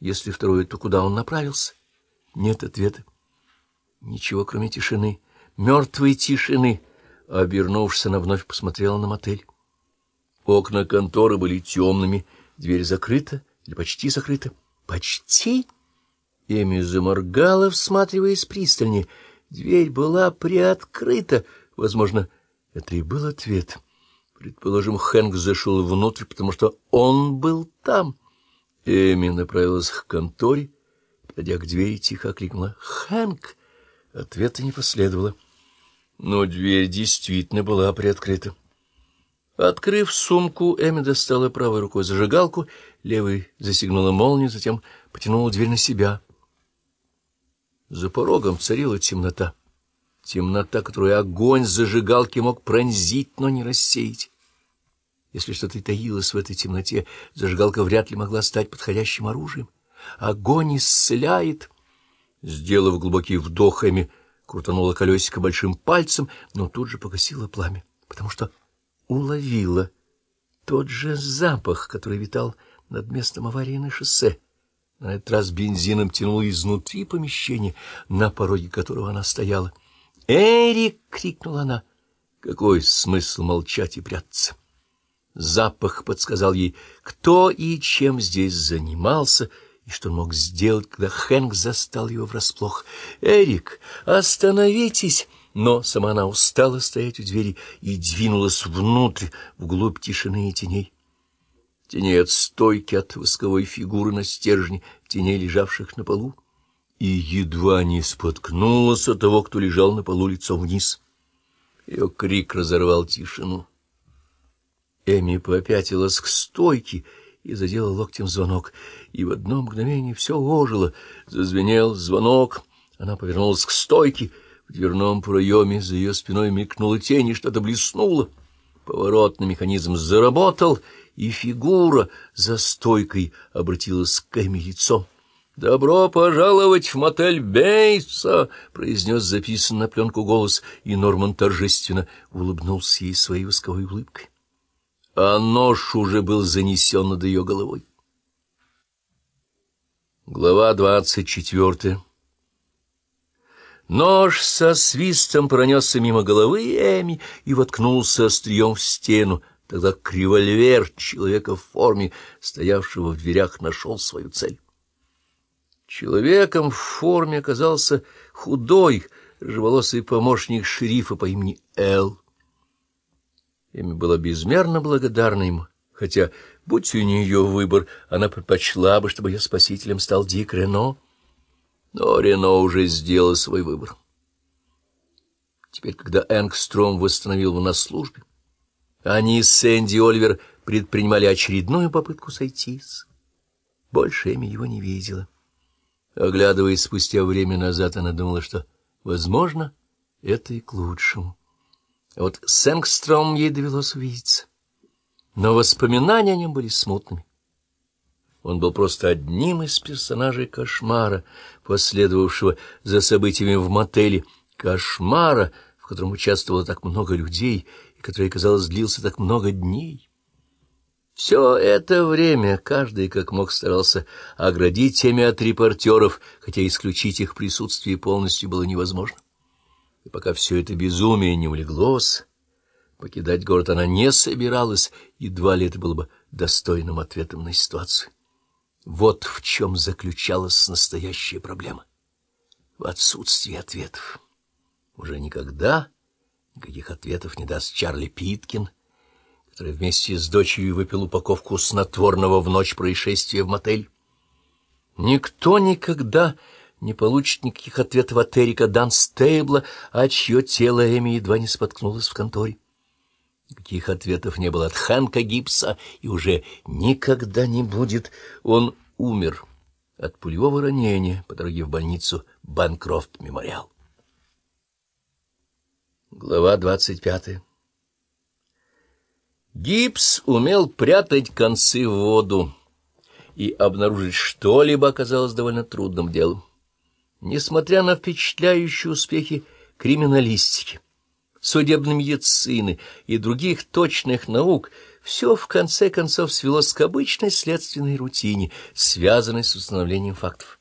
Если второе, то куда он направился? Нет ответа. Ничего, кроме тишины, мертвой тишины. Обернувшись, она вновь посмотрела на мотель. Окна конторы были темными, дверь закрыта или почти закрыта. Почти? Эми заморгала, всматриваясь пристальнее. Дверь была приоткрыта. Возможно, это и был ответ. Предположим, Хэнк зашел внутрь, потому что он был там. Эми направилась к конторе, подойдя к двери, тихо окликнула «Хэнк!». Ответа не последовало. Но дверь действительно была приоткрыта. Открыв сумку, Эми достала правой рукой зажигалку, левой застегнула молнию, затем потянула дверь на себя. За порогом царила темнота. Темнота, которую огонь зажигалки мог пронзить, но не рассеять. Если что-то и таилось в этой темноте, зажигалка вряд ли могла стать подходящим оружием. Огонь исцеляет. Сделав глубокий вдох, Эми крутанула колесико большим пальцем, но тут же погасила пламя, потому что уловила тот же запах, который витал над местом аварии на шоссе. На этот раз бензином тянуло изнутри помещения, на пороге которого она стояла. «Эрик!» — крикнула она. Какой смысл молчать и прятаться? Запах подсказал ей, кто и чем здесь занимался, и что он мог сделать, когда Хэнк застал его врасплох. «Эрик, остановитесь!» Но сама она устала стоять у двери и двинулась внутрь, вглубь тишины и теней. Теней от стойки, от восковой фигуры на стержне, теней, лежавших на полу, и едва не споткнулась от того, кто лежал на полу лицом вниз. Ее крик разорвал тишину. Эми попятилась к стойке и задела локтем звонок, и в одно мгновение все ожило. Зазвенел звонок, она повернулась к стойке. В дверном проеме за ее спиной мелькнула тень, и что-то блеснуло. Поворотный механизм заработал, и фигура за стойкой обратилась к Эми лицом. «Добро пожаловать в мотель Бейтса!» — произнес записан на пленку голос, и Норман торжественно улыбнулся ей своей восковой улыбкой а нож уже был занесен над ее головой. Глава двадцать четвертая Нож со свистом пронесся мимо головы Эми и воткнулся острием в стену, тогда кривольвер человека в форме, стоявшего в дверях, нашел свою цель. Человеком в форме оказался худой, рыжеволосый помощник шерифа по имени Эл. Эми была безмерно благодарна ему, хотя, будь у нее выбор, она предпочла бы, чтобы ее спасителем стал Дик Рено. Но Рено уже сделал свой выбор. Теперь, когда Энгстром восстановил его на службе, они с Сэнди Оливер предпринимали очередную попытку сойтись. Больше Эми его не видела. Оглядываясь спустя время назад, она думала, что, возможно, это и к лучшему. Вот с Энгстромом ей довелось увидеться. Но воспоминания о нем были смутными. Он был просто одним из персонажей кошмара, последовавшего за событиями в мотеле. Кошмара, в котором участвовало так много людей, и который, казалось, длился так много дней. Все это время каждый, как мог, старался оградить теми от репортеров, хотя исключить их присутствие полностью было невозможно. И пока все это безумие не улеглось, покидать город она не собиралась, едва ли это было бы достойным ответом на ситуацию. Вот в чем заключалась настоящая проблема. В отсутствии ответов. Уже никогда никаких ответов не даст Чарли Питкин, который вместе с дочерью выпил упаковку снотворного в ночь происшествия в мотель. Никто никогда не получит никаких ответов от Эрика Данстейбла, а чье тело Эми едва не споткнулось в конторе. Никаких ответов не было от Хэнка Гибса, и уже никогда не будет. Он умер от пулевого ранения по дороге в больницу Банкрофт-мемориал. Глава двадцать пятая Гибс умел прятать концы в воду, и обнаружить что-либо оказалось довольно трудным делом. Несмотря на впечатляющие успехи криминалистики, судебной медицины и других точных наук, все в конце концов свелось к обычной следственной рутине, связанной с установлением фактов.